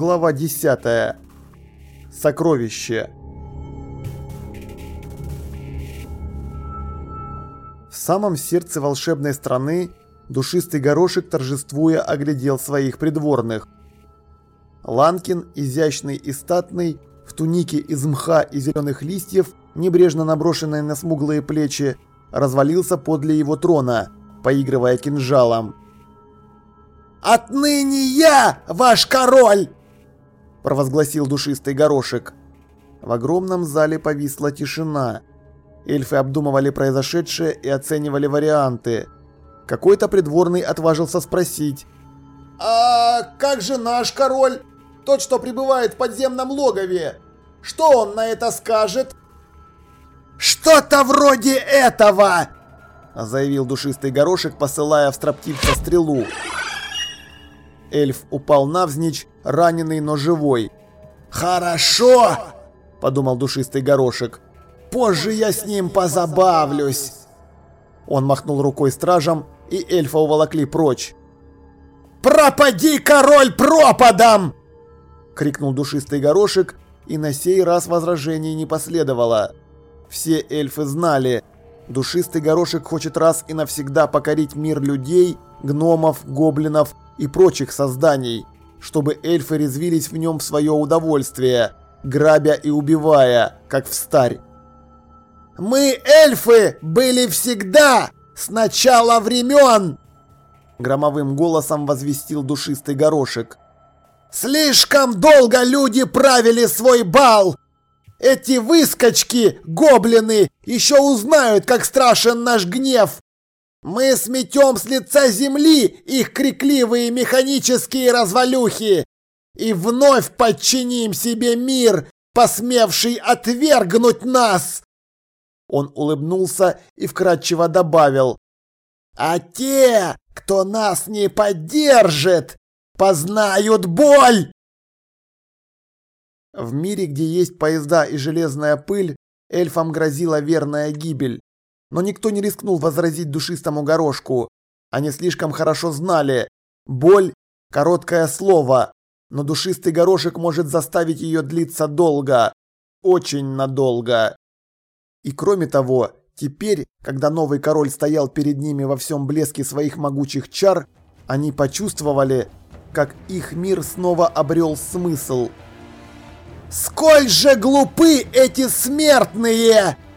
Глава 10. Сокровище. В самом сердце волшебной страны душистый горошек торжествуя оглядел своих придворных. Ланкин, изящный и статный, в тунике из мха и зеленых листьев, небрежно наброшенной на смуглые плечи, развалился подле его трона, поигрывая кинжалом. «Отныне я ваш король!» – провозгласил душистый горошек. В огромном зале повисла тишина. Эльфы обдумывали произошедшее и оценивали варианты. Какой-то придворный отважился спросить. «А как же наш король? Тот, что пребывает в подземном логове? Что он на это скажет?» «Что-то вроде этого!» заявил душистый горошек, посылая в строптивца стрелу. Эльф упал навзничь, раненый, но живой. «Хорошо!» – подумал душистый горошек. «Позже я с ним позабавлюсь!» Он махнул рукой стражам, и эльфа уволокли прочь. «Пропади, король, пропадом!» – крикнул душистый горошек, и на сей раз возражений не последовало. Все эльфы знали, душистый горошек хочет раз и навсегда покорить мир людей, гномов, гоблинов и прочих созданий, чтобы эльфы резвились в нем в свое удовольствие, грабя и убивая, как в старь. «Мы, эльфы, были всегда, с начала времен!» Громовым голосом возвестил душистый горошек. «Слишком долго люди правили свой бал! Эти выскочки, гоблины, еще узнают, как страшен наш гнев! Мы сметем с лица земли их крикливые механические развалюхи и вновь подчиним себе мир, посмевший отвергнуть нас!» Он улыбнулся и вкратчиво добавил. «А те, кто нас не поддержит, познают боль!» В мире, где есть поезда и железная пыль, эльфам грозила верная гибель. Но никто не рискнул возразить душистому горошку. Они слишком хорошо знали. Боль – короткое слово, но душистый горошек может заставить ее длиться долго. Очень надолго. И кроме того, теперь, когда новый король стоял перед ними во всем блеске своих могучих чар, они почувствовали, как их мир снова обрел смысл. «Сколь же глупы эти смертные!» –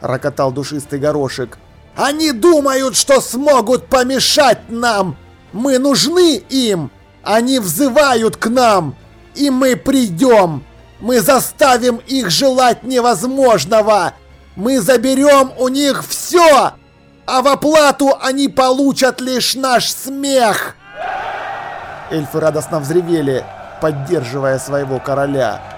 рокотал душистый горошек. «Они думают, что смогут помешать нам! Мы нужны им! Они взывают к нам! И мы придем! Мы заставим их желать невозможного! Мы заберем у них все! А в оплату они получат лишь наш смех!» Эльфы радостно взревели, поддерживая своего короля.